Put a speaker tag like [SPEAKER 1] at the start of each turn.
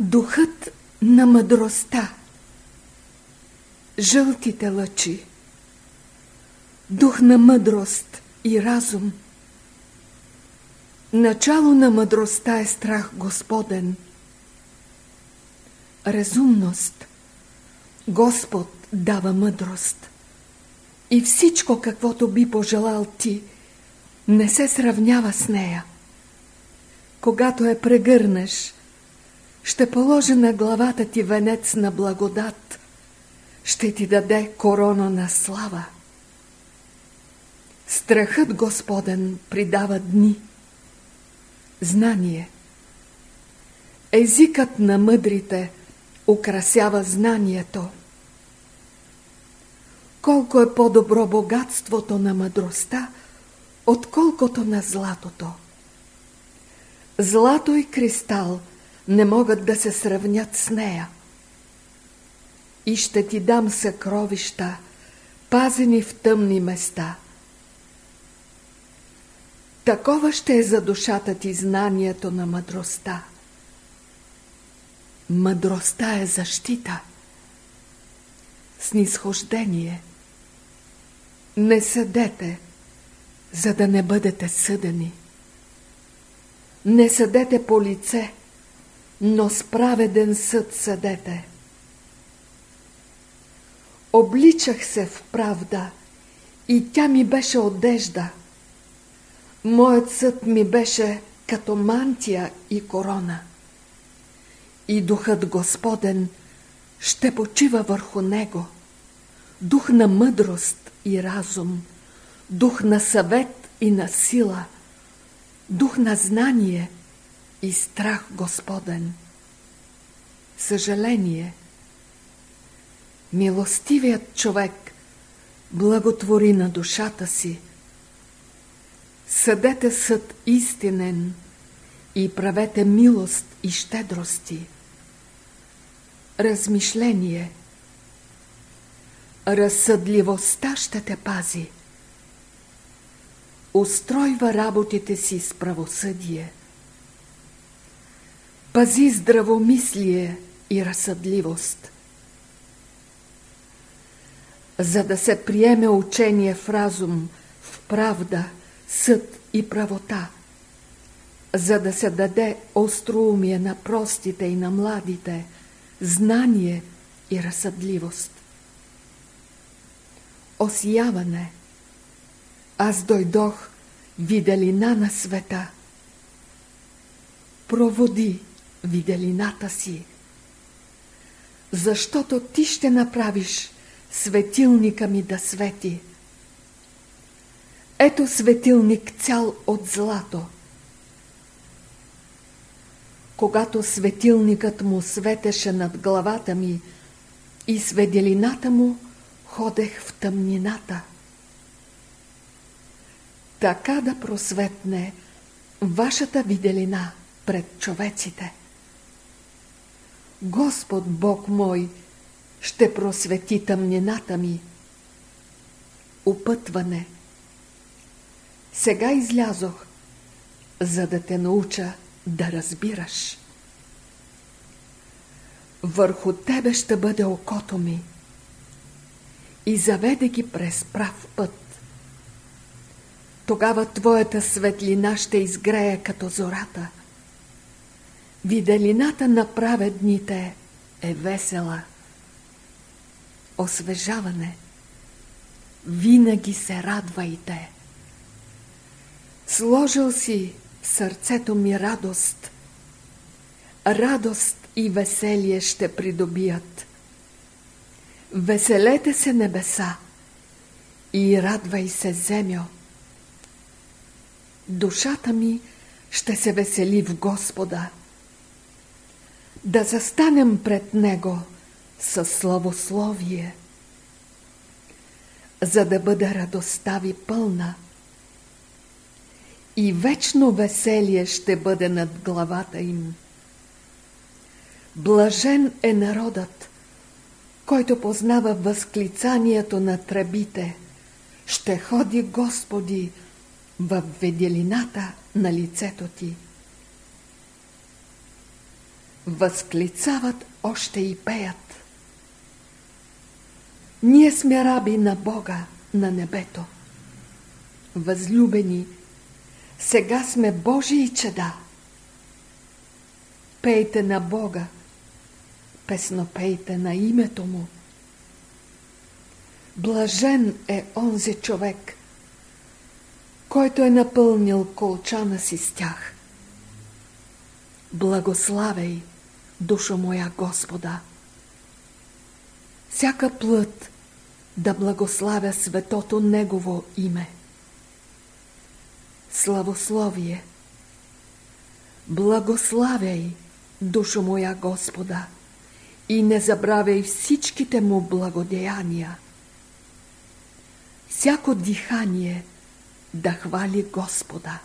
[SPEAKER 1] Духът на мъдростта. Жълтите лъчи. Дух на мъдрост и разум. Начало на мъдростта е страх Господен. Разумност. Господ дава мъдрост. И всичко, каквото би пожелал ти, не се сравнява с нея. Когато я прегърнеш – ще положи на главата ти венец на благодат, ще ти даде корона на слава. Страхът Господен придава дни, знание. Езикът на мъдрите украсява знанието. Колко е по-добро богатството на мъдростта, отколкото на златото. Злато и кристал – не могат да се сравнят с нея. И ще ти дам съкровища, пазени в тъмни места. Такова ще е за душата ти знанието на мъдростта. Мъдростта е защита, снисхождение. Не съдете, за да не бъдете съдени. Не съдете по лице, но справеден съд съдете. Обличах се в правда и тя ми беше одежда. Моят съд ми беше като мантия и корона. И духът Господен ще почива върху него. Дух на мъдрост и разум, дух на съвет и на сила, дух на знание – и страх Господен. Съжаление. Милостивият човек благотвори на душата си. Съдете съд истинен и правете милост и щедрости. Размишление. Разсъдливостта ще те пази. Устройва работите си с правосъдие. Пази здравомислие и разсъдливост. За да се приеме учение в разум, в правда, съд и правота, за да се даде остроумие на простите и на младите, знание и разсъдливост. Осияване. Аз дойдох виделина на света. Проводи виделината си. Защото ти ще направиш светилника ми да свети. Ето светилник цял от злато. Когато светилникът му светеше над главата ми и с му ходех в тъмнината. Така да просветне вашата виделина пред човеците. Господ Бог мой ще просвети тъмнината ми. Опътване. Сега излязох, за да те науча да разбираш. Върху тебе ще бъде окото ми и заведе ги през прав път. Тогава твоята светлина ще изгрее като зората – Виделината на праведните е весела. Освежаване. Винаги се радвайте. Сложил си в сърцето ми радост. Радост и веселие ще придобият. Веселете се небеса и радвай се земя. Душата ми ще се весели в Господа да застанем пред Него със славословие, за да бъде радостта ви пълна и вечно веселие ще бъде над главата им. Блажен е народът, който познава възклицанието на тръбите, ще ходи Господи в веделината на лицето ти. Възклицават още и пеят. Ние сме раби на Бога на небето. Възлюбени, сега сме Божии чеда. Пейте на Бога, песнопейте на името Му. Блажен е онзи човек, който е напълнил колчана си с тях. Благославей, душо моя Господа! Всяка плът да благославя светото Негово име. Славословие! Благославяй, душо моя Господа, и не забравяй всичките му благодеяния. Всяко дихание да хвали Господа.